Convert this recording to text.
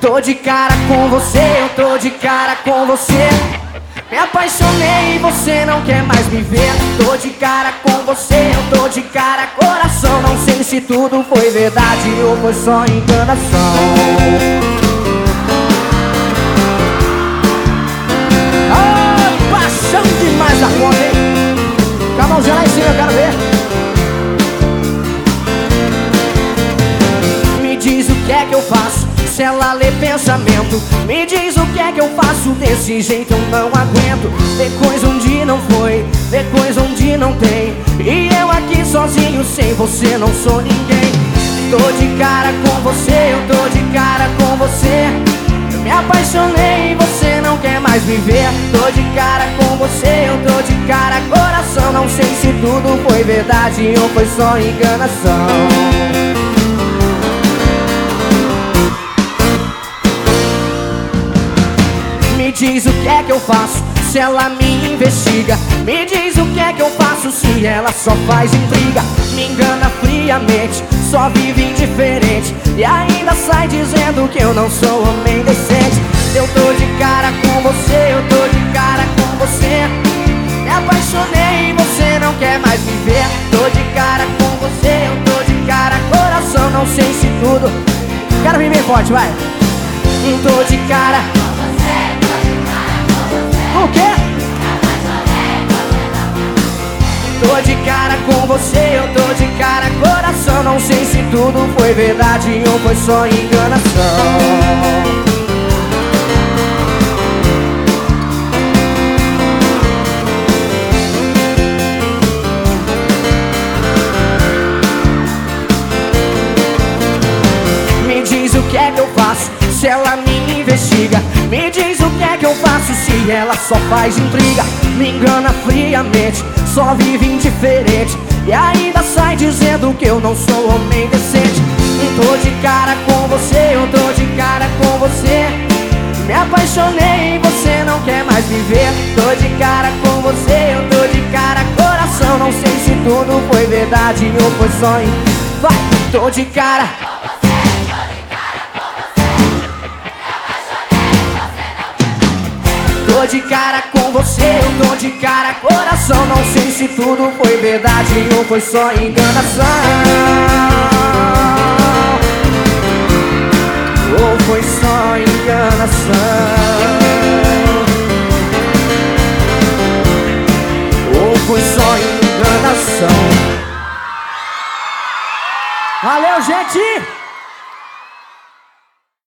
Tô de cara com você, eu tô de cara com você. Me apaixonei e você não quer mais me ver. Tô de cara com você, eu tô de cara coração. Não sei se tudo foi verdade ou foi só enganação. Ah, paixão demais da conta, hein? A mãozinha lá em cima, eu quero ver. Me diz o que é que eu faço se ela lê pensamento. Me diz o que é que eu faço Desse jeito eu não aguento. Depois onde não foi Depois onde não tem. E eu aqui sozinho Sem você não sou ninguém. Tô de cara com você Eu tô de cara com você. Eu me apaixonei e você não quer mais viver Tô de cara com você, eu tô de cara coração. Não sei se tudo foi verdade ou foi só enganação Me diz o que é que eu faço se ela me investiga. Me diz o que é que eu faço se ela só faz intriga. Me engana friamente, só vive indiferente. E ainda sai dizendo que eu não sou homem decente. Eu tô de cara com você, eu tô de cara com você. Me apaixonei e você não quer mais viver Tô de cara com você, eu tô de cara coração Não sei se tudo... Quero vir bem forte, vai! Tô de cara o quê? Tô de cara com você, eu tô de cara coração. Não sei se tudo foi verdade ou foi só enganação. Me diz o que é que eu faço se ela me investiga. Me diz o que que eu faço se ela só faz intriga. Me engana friamente, só vive indiferente. E ainda sai dizendo que eu não sou homem decente. Tô de cara com você, eu tô de cara com você. Me apaixonei e você não quer mais viver Tô de cara com você, eu tô de cara coração. Não sei se tudo foi verdade ou foi sonho Vai, tô de cara Tô de cara com você, eu tô de cara coração Não sei se tudo foi verdade ou foi só enganação. Ou foi só enganação. Ou foi só enganação. Valeu, gente!